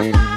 Bye.